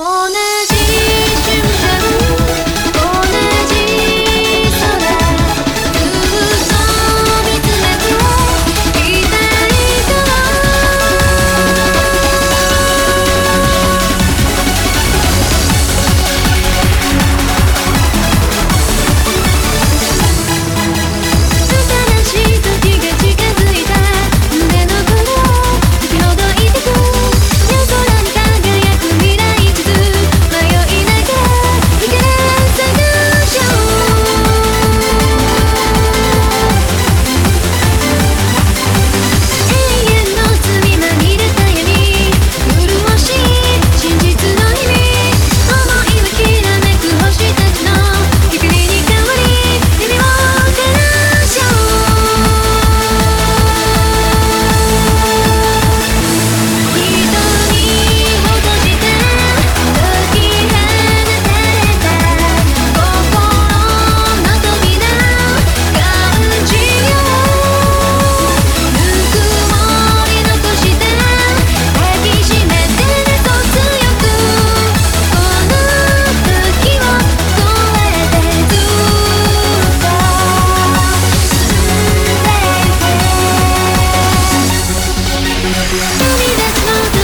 Oh no. Baby, that's not